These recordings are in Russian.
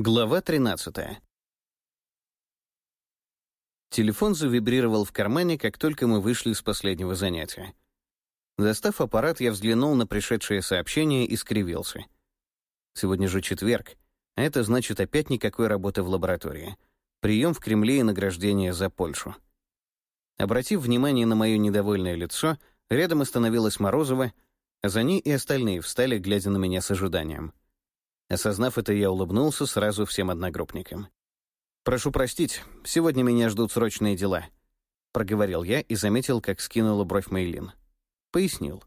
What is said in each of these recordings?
Глава 13. Телефон завибрировал в кармане, как только мы вышли с последнего занятия. Достав аппарат, я взглянул на пришедшее сообщение и скривился. Сегодня же четверг, а это значит опять никакой работы в лаборатории. Прием в Кремле и награждение за Польшу. Обратив внимание на мое недовольное лицо, рядом остановилась Морозова, а за ней и остальные встали, глядя на меня с ожиданием. Осознав это, я улыбнулся сразу всем одногруппникам. «Прошу простить, сегодня меня ждут срочные дела», — проговорил я и заметил, как скинула бровь Мейлин. Пояснил.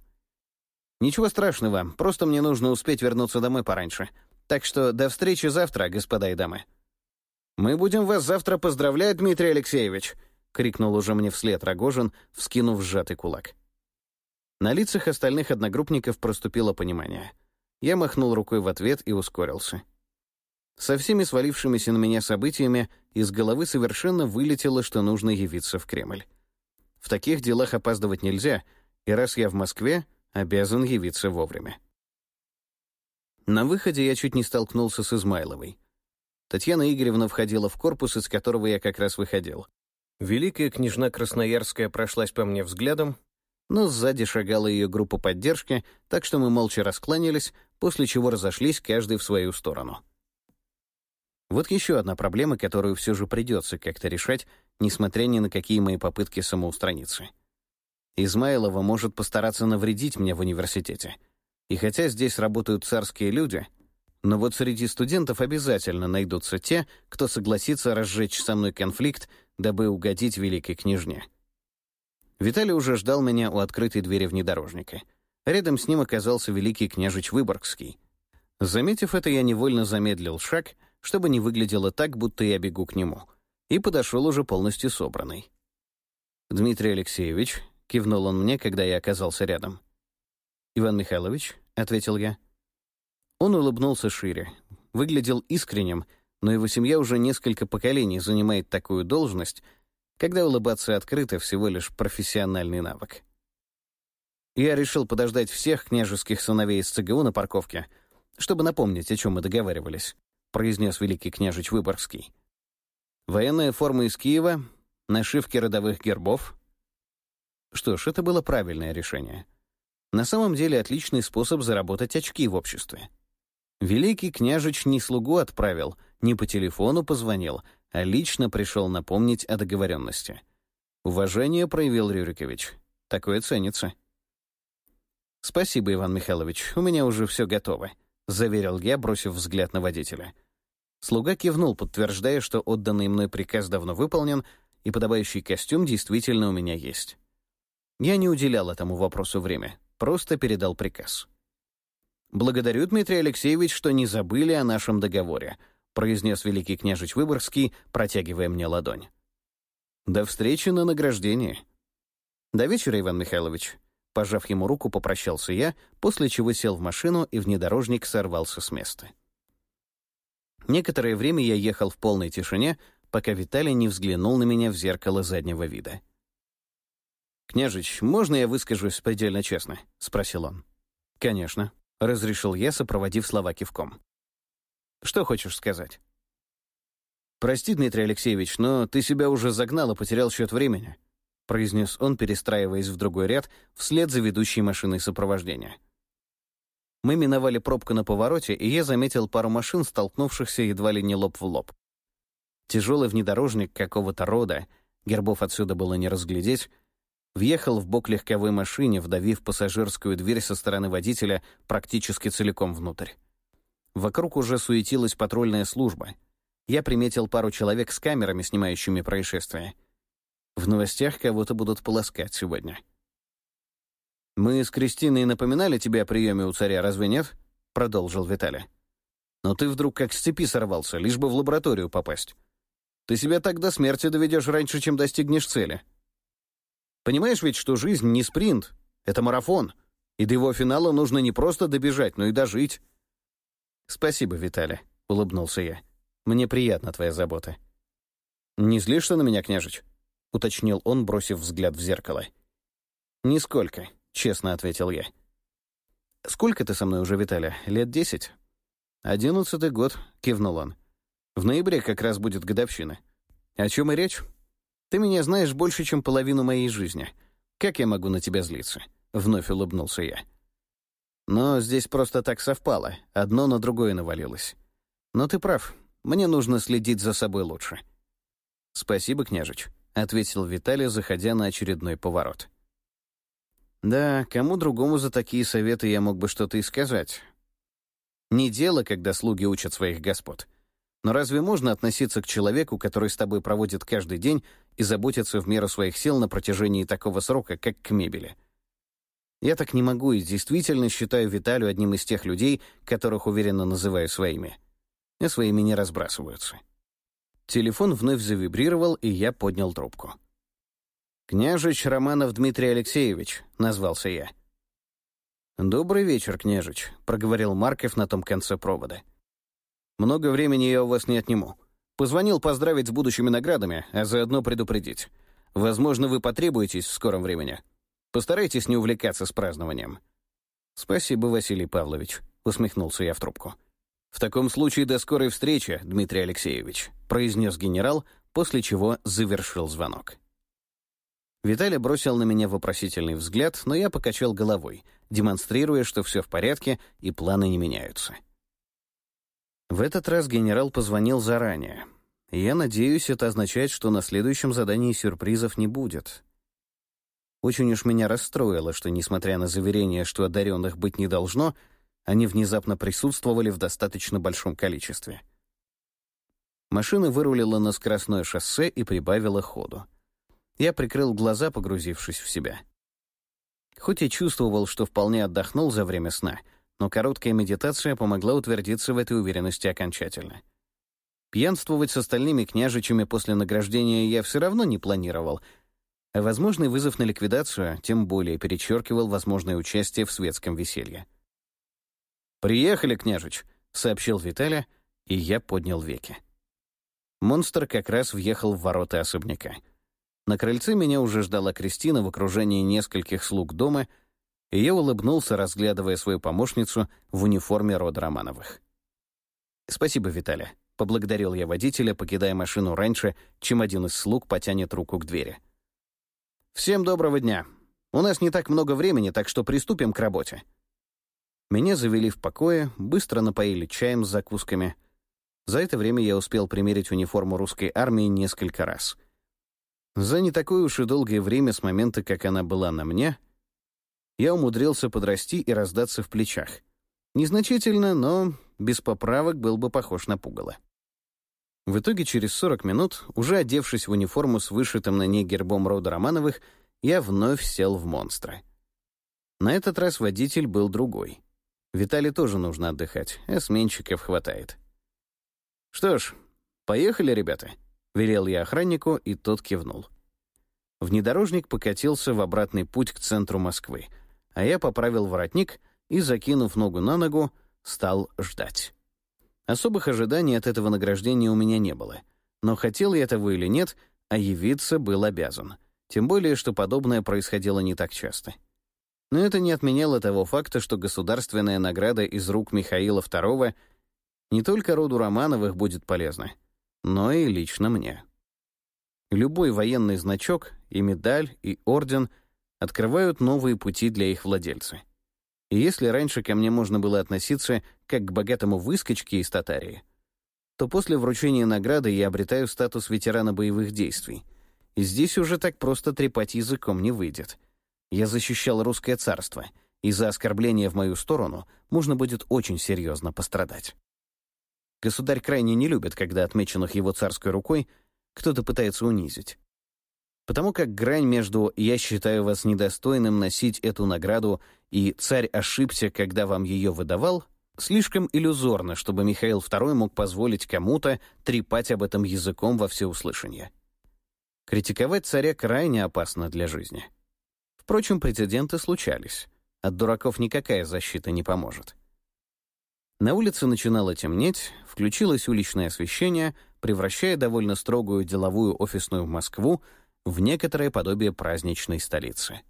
«Ничего страшного, просто мне нужно успеть вернуться домой пораньше. Так что до встречи завтра, господа и дамы». «Мы будем вас завтра поздравлять, Дмитрий Алексеевич», — крикнул уже мне вслед Рогожин, вскинув сжатый кулак. На лицах остальных одногруппников проступило понимание — я махнул рукой в ответ и ускорился. Со всеми свалившимися на меня событиями из головы совершенно вылетело, что нужно явиться в Кремль. В таких делах опаздывать нельзя, и раз я в Москве, обязан явиться вовремя. На выходе я чуть не столкнулся с Измайловой. Татьяна Игоревна входила в корпус, из которого я как раз выходил. Великая княжна Красноярская прошлась по мне взглядом, но сзади шагала ее группа поддержки, так что мы молча раскланялись, после чего разошлись каждый в свою сторону. Вот еще одна проблема, которую все же придется как-то решать, несмотря ни на какие мои попытки самоустраниться. Измайлова может постараться навредить мне в университете. И хотя здесь работают царские люди, но вот среди студентов обязательно найдутся те, кто согласится разжечь со мной конфликт, дабы угодить великой княжне. Виталий уже ждал меня у открытой двери внедорожника. Рядом с ним оказался великий княжич Выборгский. Заметив это, я невольно замедлил шаг, чтобы не выглядело так, будто я бегу к нему, и подошел уже полностью собранный. «Дмитрий Алексеевич», — кивнул он мне, когда я оказался рядом. «Иван Михайлович», — ответил я. Он улыбнулся шире, выглядел искренним, но его семья уже несколько поколений занимает такую должность — когда улыбаться открыто всего лишь профессиональный навык. Я решил подождать всех княжеских сыновей из ЦГУ на парковке, чтобы напомнить, о чем мы договаривались, произнес великий княжич Выборгский. Военная форма из Киева, нашивки родовых гербов. Что ж, это было правильное решение. На самом деле отличный способ заработать очки в обществе. Великий княжич не слугу отправил, не по телефону позвонил, а лично пришел напомнить о договоренности. Уважение проявил Рюрикович. Такое ценится. «Спасибо, Иван Михайлович, у меня уже все готово», — заверил я, бросив взгляд на водителя. Слуга кивнул, подтверждая, что отданный мной приказ давно выполнен, и подобающий костюм действительно у меня есть. Я не уделял этому вопросу время, просто передал приказ. «Благодарю, Дмитрий Алексеевич, что не забыли о нашем договоре», — произнес великий княжич Выборгский, протягивая мне ладонь. «До встречи на награждении». «До вечера, Иван Михайлович». Пожав ему руку, попрощался я, после чего сел в машину, и внедорожник сорвался с места. Некоторое время я ехал в полной тишине, пока Виталий не взглянул на меня в зеркало заднего вида. «Княжич, можно я выскажусь предельно честно?» — спросил он. «Конечно», — разрешил я, сопроводив слова кивком. Что хочешь сказать?» «Прости, Дмитрий Алексеевич, но ты себя уже загнал и потерял счет времени», произнес он, перестраиваясь в другой ряд, вслед за ведущей машиной сопровождения. Мы миновали пробку на повороте, и я заметил пару машин, столкнувшихся едва ли не лоб в лоб. Тяжелый внедорожник какого-то рода, гербов отсюда было не разглядеть, въехал в бок легковой машине, вдавив пассажирскую дверь со стороны водителя практически целиком внутрь. Вокруг уже суетилась патрульная служба. Я приметил пару человек с камерами, снимающими происшествие. В новостях кого-то будут полоскать сегодня. «Мы с Кристиной напоминали тебе о приеме у царя, разве нет?» — продолжил Виталий. «Но ты вдруг как с цепи сорвался, лишь бы в лабораторию попасть. Ты себя так до смерти доведешь раньше, чем достигнешь цели. Понимаешь ведь, что жизнь не спринт, это марафон, и до его финала нужно не просто добежать, но и дожить. «Спасибо, Виталий», — улыбнулся я. «Мне приятна твоя забота». «Не злишься на меня, княжич?» — уточнил он, бросив взгляд в зеркало. «Нисколько», — честно ответил я. «Сколько ты со мной уже, Виталий? Лет десять?» «Одиннадцатый год», — кивнул он. В ноябре как раз будет годовщина. О чем и речь? Ты меня знаешь больше, чем половину моей жизни. Как я могу на тебя злиться?» Вновь улыбнулся я. Но здесь просто так совпало, одно на другое навалилось. Но ты прав, мне нужно следить за собой лучше. «Спасибо, княжич», — ответил Виталий, заходя на очередной поворот. «Да, кому другому за такие советы я мог бы что-то и сказать. Не дело, когда слуги учат своих господ. Но разве можно относиться к человеку, который с тобой проводит каждый день и заботится в меру своих сил на протяжении такого срока, как к мебели? Я так не могу и действительно считаю Виталию одним из тех людей, которых уверенно называю своими. И своими не разбрасываются. Телефон вновь завибрировал, и я поднял трубку. «Княжич Романов Дмитрий Алексеевич», — назвался я. «Добрый вечер, княжич», — проговорил Марков на том конце провода. Много времени я у вас не отниму. Позвонил поздравить с будущими наградами, а заодно предупредить. Возможно, вы потребуетесь в скором времени. Постарайтесь не увлекаться с празднованием». «Спасибо, Василий Павлович», — усмехнулся я в трубку. «В таком случае до скорой встречи, Дмитрий Алексеевич», — произнес генерал, после чего завершил звонок. Виталий бросил на меня вопросительный взгляд, но я покачал головой, демонстрируя, что все в порядке и планы не меняются. В этот раз генерал позвонил заранее. Я надеюсь, это означает, что на следующем задании сюрпризов не будет. Очень уж меня расстроило, что, несмотря на заверение, что одаренных быть не должно, они внезапно присутствовали в достаточно большом количестве. Машина вырулила на скоростное шоссе и прибавила ходу. Я прикрыл глаза, погрузившись в себя. Хоть и чувствовал, что вполне отдохнул за время сна — но короткая медитация помогла утвердиться в этой уверенности окончательно. Пьянствовать с остальными княжичами после награждения я все равно не планировал, а возможный вызов на ликвидацию тем более перечеркивал возможное участие в светском веселье. «Приехали, княжич», — сообщил Виталя, и я поднял веки. Монстр как раз въехал в ворота особняка. На крыльце меня уже ждала Кристина в окружении нескольких слуг дома — и я улыбнулся, разглядывая свою помощницу в униформе рода Романовых. «Спасибо, Виталя», — поблагодарил я водителя, покидая машину раньше, чем один из слуг потянет руку к двери. «Всем доброго дня. У нас не так много времени, так что приступим к работе». Меня завели в покое, быстро напоили чаем с закусками. За это время я успел примерить униформу русской армии несколько раз. За не такое уж и долгое время с момента, как она была на мне — я умудрился подрасти и раздаться в плечах. Незначительно, но без поправок был бы похож на пугало. В итоге через 40 минут, уже одевшись в униформу с вышитым на ней гербом рода Романовых, я вновь сел в монстра. На этот раз водитель был другой. Виталий тоже нужно отдыхать, а сменщиков хватает. «Что ж, поехали, ребята», — велел я охраннику, и тот кивнул. Внедорожник покатился в обратный путь к центру Москвы — а я поправил воротник и, закинув ногу на ногу, стал ждать. Особых ожиданий от этого награждения у меня не было. Но хотел я этого или нет, а явиться был обязан. Тем более, что подобное происходило не так часто. Но это не отменяло того факта, что государственная награда из рук Михаила II не только роду Романовых будет полезна, но и лично мне. Любой военный значок, и медаль, и орден — открывают новые пути для их владельца. И если раньше ко мне можно было относиться как к богатому выскочке из Татарии, то после вручения награды я обретаю статус ветерана боевых действий. И здесь уже так просто трепать языком не выйдет. Я защищал русское царство, и за оскорбление в мою сторону можно будет очень серьезно пострадать. Государь крайне не любит, когда отмеченных его царской рукой кто-то пытается унизить потому как грань между «я считаю вас недостойным носить эту награду» и «царь ошибся, когда вам ее выдавал» слишком иллюзорно, чтобы Михаил II мог позволить кому-то трепать об этом языком во всеуслышание. Критиковать царя крайне опасно для жизни. Впрочем, прецеденты случались. От дураков никакая защита не поможет. На улице начинало темнеть, включилось уличное освещение, превращая довольно строгую деловую офисную Москву в некоторое подобие праздничной столицы.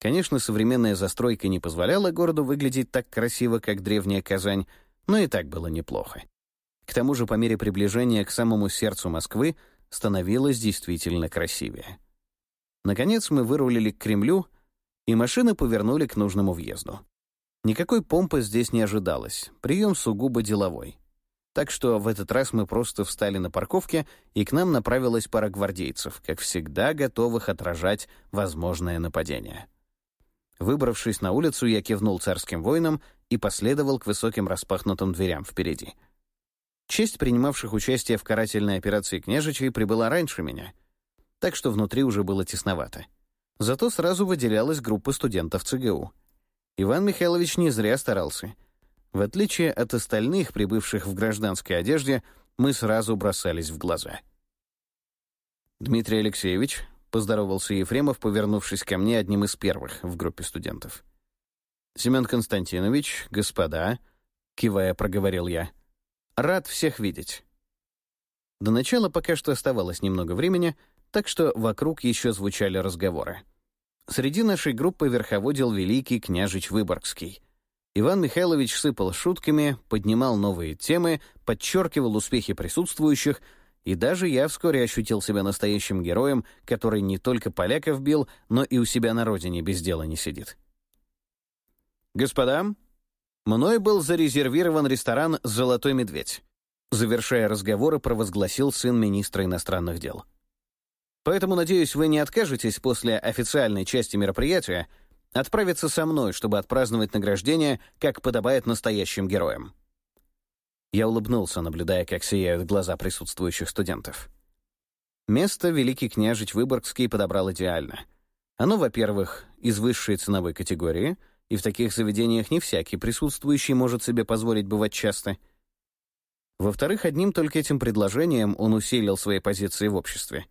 Конечно, современная застройка не позволяла городу выглядеть так красиво, как древняя Казань, но и так было неплохо. К тому же, по мере приближения к самому сердцу Москвы становилось действительно красивее. Наконец мы вырулили к Кремлю, и машины повернули к нужному въезду. Никакой помпы здесь не ожидалось, прием сугубо деловой. Так что в этот раз мы просто встали на парковке, и к нам направилась пара гвардейцев, как всегда готовых отражать возможное нападение. Выбравшись на улицу, я кивнул царским воинам и последовал к высоким распахнутым дверям впереди. Честь принимавших участие в карательной операции княжичей прибыла раньше меня, так что внутри уже было тесновато. Зато сразу выделялась группа студентов ЦГУ. Иван Михайлович не зря старался — в отличие от остальных, прибывших в гражданской одежде, мы сразу бросались в глаза. «Дмитрий Алексеевич», — поздоровался Ефремов, повернувшись ко мне одним из первых в группе студентов. «Семен Константинович, господа», — кивая, проговорил я, — «рад всех видеть». До начала пока что оставалось немного времени, так что вокруг еще звучали разговоры. Среди нашей группы верховодил великий княжич Выборгский — Иван Михайлович сыпал шутками, поднимал новые темы, подчеркивал успехи присутствующих, и даже я вскоре ощутил себя настоящим героем, который не только поляков бил, но и у себя на родине без дела не сидит. «Господа, мной был зарезервирован ресторан «Золотой медведь», завершая разговоры, провозгласил сын министра иностранных дел. «Поэтому, надеюсь, вы не откажетесь после официальной части мероприятия отправиться со мной, чтобы отпраздновать награждение, как подобает настоящим героям. Я улыбнулся, наблюдая, как сияют глаза присутствующих студентов. Место великий княжич Выборгский подобрал идеально. Оно, во-первых, из высшей ценовой категории, и в таких заведениях не всякий присутствующий может себе позволить бывать часто. Во-вторых, одним только этим предложением он усилил свои позиции в обществе.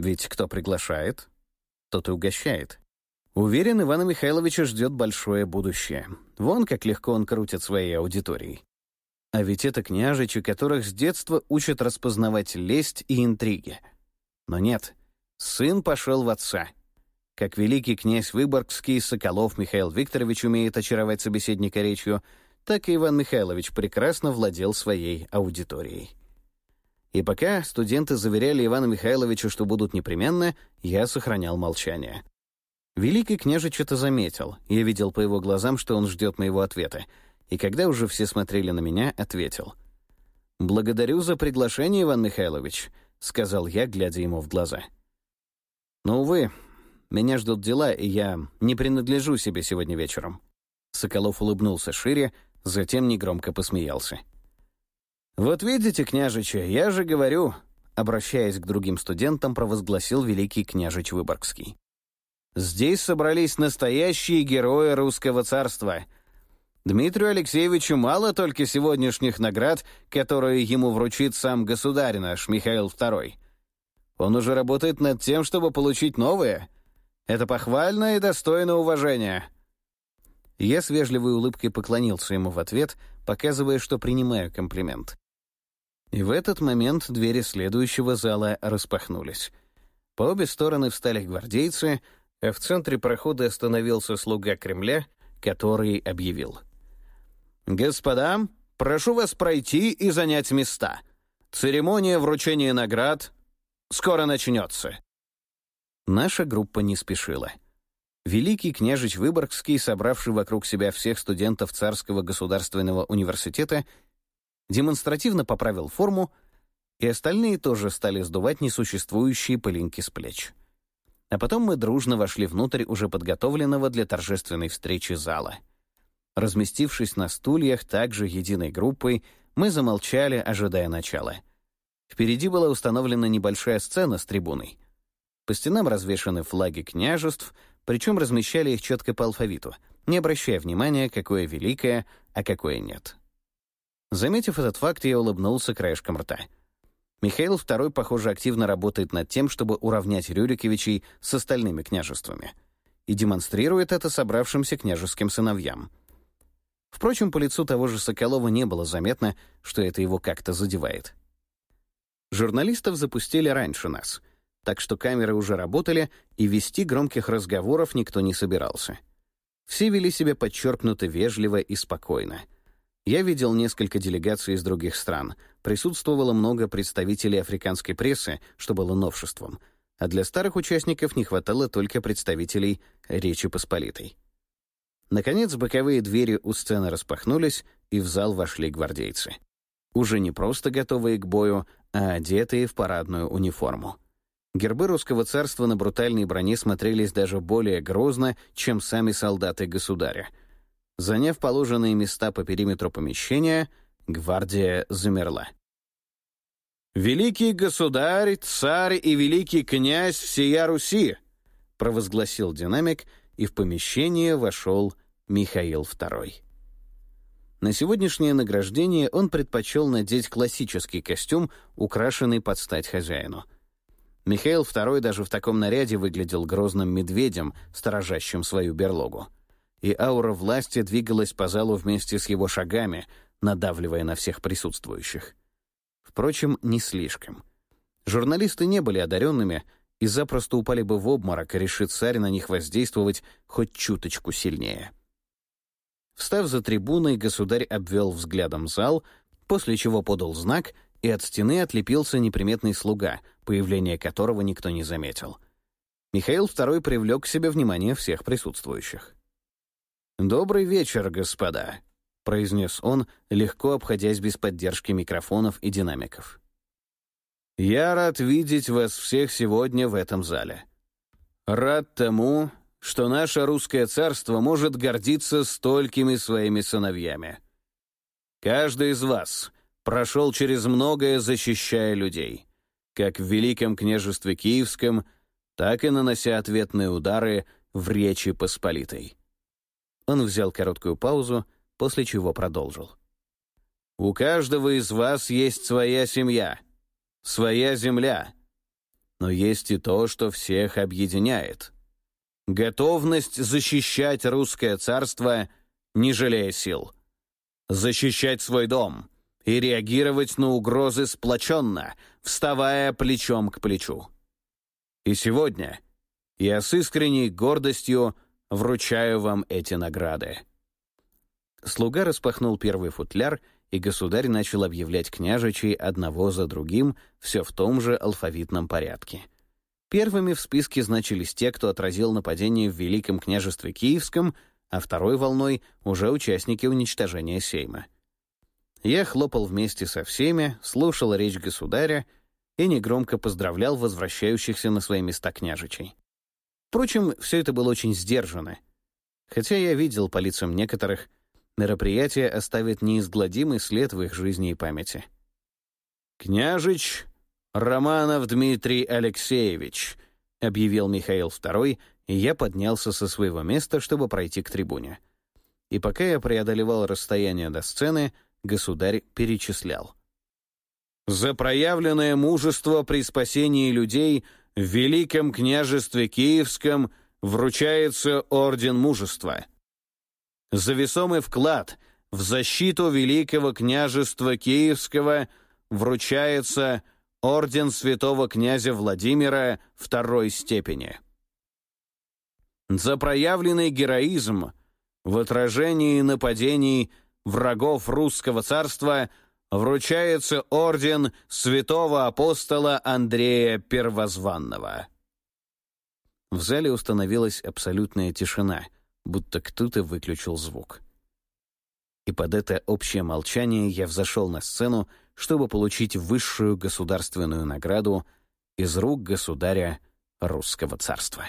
Ведь кто приглашает, тот и угощает. Уверен, Ивана Михайловича ждет большое будущее. Вон как легко он крутит своей аудиторией. А ведь это княжичи, которых с детства учат распознавать лесть и интриги. Но нет, сын пошел в отца. Как великий князь Выборгский, Соколов Михаил Викторович умеет очаровать собеседника речью, так и Иван Михайлович прекрасно владел своей аудиторией. И пока студенты заверяли Ивана Михайловича, что будут непременно, я сохранял молчание. Великий княжич это заметил. Я видел по его глазам, что он ждет моего ответа. И когда уже все смотрели на меня, ответил. «Благодарю за приглашение, Иван Михайлович», — сказал я, глядя ему в глаза. «Но, увы, меня ждут дела, и я не принадлежу себе сегодня вечером». Соколов улыбнулся шире, затем негромко посмеялся. «Вот видите, княжичи, я же говорю», — обращаясь к другим студентам, провозгласил великий княжич Выборгский. Здесь собрались настоящие герои русского царства. Дмитрию Алексеевичу мало только сегодняшних наград, которые ему вручит сам государь наш, Михаил II. Он уже работает над тем, чтобы получить новые. Это похвально и достойно уважения. Я с вежливой улыбкой поклонился ему в ответ, показывая, что принимаю комплимент. И в этот момент двери следующего зала распахнулись. По обе стороны встали гвардейцы — а в центре прохода остановился слуга Кремля, который объявил. «Господа, прошу вас пройти и занять места. Церемония вручения наград скоро начнется». Наша группа не спешила. Великий княжич Выборгский, собравший вокруг себя всех студентов Царского государственного университета, демонстративно поправил форму, и остальные тоже стали сдувать несуществующие пылинки с плеч. А потом мы дружно вошли внутрь уже подготовленного для торжественной встречи зала. Разместившись на стульях также единой группой, мы замолчали, ожидая начала. Впереди была установлена небольшая сцена с трибуной. По стенам развешаны флаги княжеств, причем размещали их четко по алфавиту, не обращая внимания, какое великое, а какое нет. Заметив этот факт, я улыбнулся краешком рта — Михаил II, похоже, активно работает над тем, чтобы уравнять Рюриковичей с остальными княжествами. И демонстрирует это собравшимся княжеским сыновьям. Впрочем, по лицу того же Соколова не было заметно, что это его как-то задевает. Журналистов запустили раньше нас, так что камеры уже работали, и вести громких разговоров никто не собирался. Все вели себя подчеркнуто вежливо и спокойно — я видел несколько делегаций из других стран, присутствовало много представителей африканской прессы, что было новшеством, а для старых участников не хватало только представителей Речи Посполитой. Наконец, боковые двери у сцены распахнулись, и в зал вошли гвардейцы. Уже не просто готовые к бою, а одетые в парадную униформу. Гербы русского царства на брутальной броне смотрелись даже более грозно, чем сами солдаты государя. Заняв положенные места по периметру помещения, гвардия замерла. «Великий государь, царь и великий князь всея Руси!» провозгласил динамик, и в помещение вошел Михаил II. На сегодняшнее награждение он предпочел надеть классический костюм, украшенный под стать хозяину. Михаил II даже в таком наряде выглядел грозным медведем, сторожащим свою берлогу. И аура власти двигалась по залу вместе с его шагами, надавливая на всех присутствующих. Впрочем, не слишком. Журналисты не были одаренными и запросто упали бы в обморок, решит царь на них воздействовать хоть чуточку сильнее. Встав за трибуной, государь обвел взглядом зал, после чего подал знак, и от стены отлепился неприметный слуга, появление которого никто не заметил. Михаил II привлек к себе внимание всех присутствующих. «Добрый вечер, господа», — произнес он, легко обходясь без поддержки микрофонов и динамиков. «Я рад видеть вас всех сегодня в этом зале. Рад тому, что наше русское царство может гордиться столькими своими сыновьями. Каждый из вас прошел через многое, защищая людей, как в Великом княжестве Киевском, так и нанося ответные удары в Речи Посполитой. Он взял короткую паузу, после чего продолжил. «У каждого из вас есть своя семья, своя земля, но есть и то, что всех объединяет — Готовность защищать русское царство, не жалея сил. Защищать свой дом и реагировать на угрозы сплоченно, вставая плечом к плечу. И сегодня я с искренней гордостью вручаю вам эти награды. Слуга распахнул первый футляр, и государь начал объявлять княжичей одного за другим все в том же алфавитном порядке — Первыми в списке значились те, кто отразил нападение в Великом княжестве Киевском, а второй волной — уже участники уничтожения Сейма. Я хлопал вместе со всеми, слушал речь государя и негромко поздравлял возвращающихся на свои места княжичей. Впрочем, все это было очень сдержанно. Хотя я видел по лицам некоторых, мероприятие оставит неизгладимый след в их жизни и памяти. «Княжич «Романов Дмитрий Алексеевич», — объявил Михаил II, и я поднялся со своего места, чтобы пройти к трибуне. И пока я преодолевал расстояние до сцены, государь перечислял. «За проявленное мужество при спасении людей в Великом княжестве Киевском вручается Орден Мужества. За весомый вклад в защиту Великого княжества Киевского вручается Орден святого князя Владимира второй степени. За проявленный героизм в отражении нападений врагов русского царства вручается орден святого апостола Андрея Первозванного. В зале установилась абсолютная тишина, будто кто-то выключил звук. И под это общее молчание я взошел на сцену, чтобы получить высшую государственную награду из рук государя русского царства.